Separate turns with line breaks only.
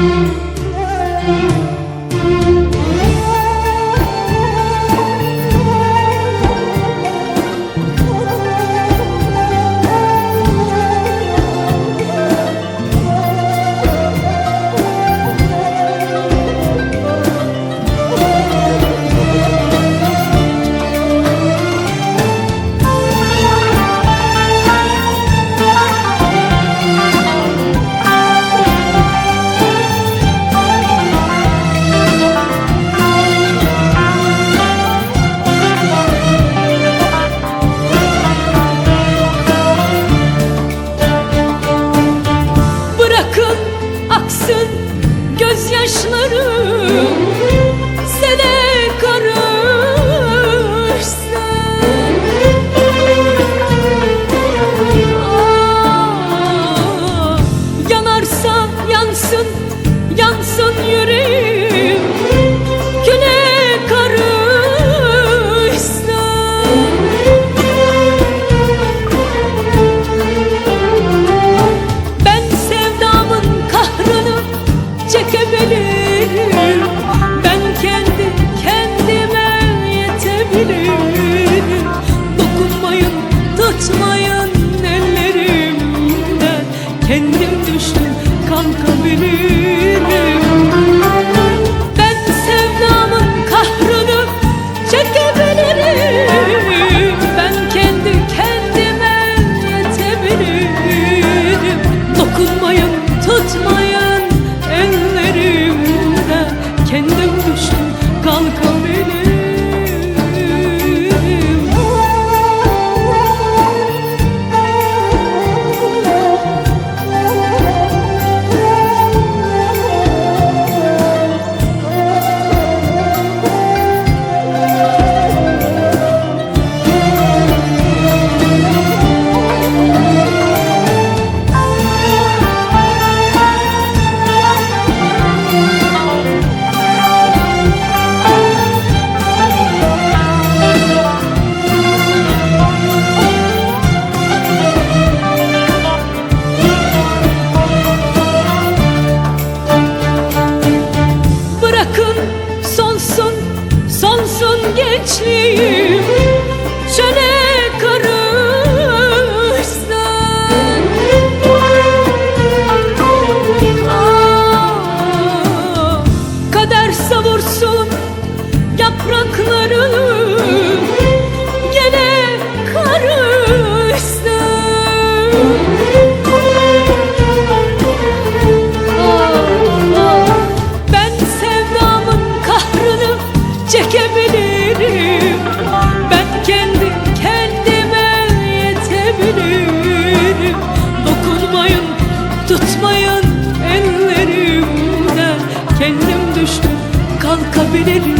Bırakın kalkabilirim Ah,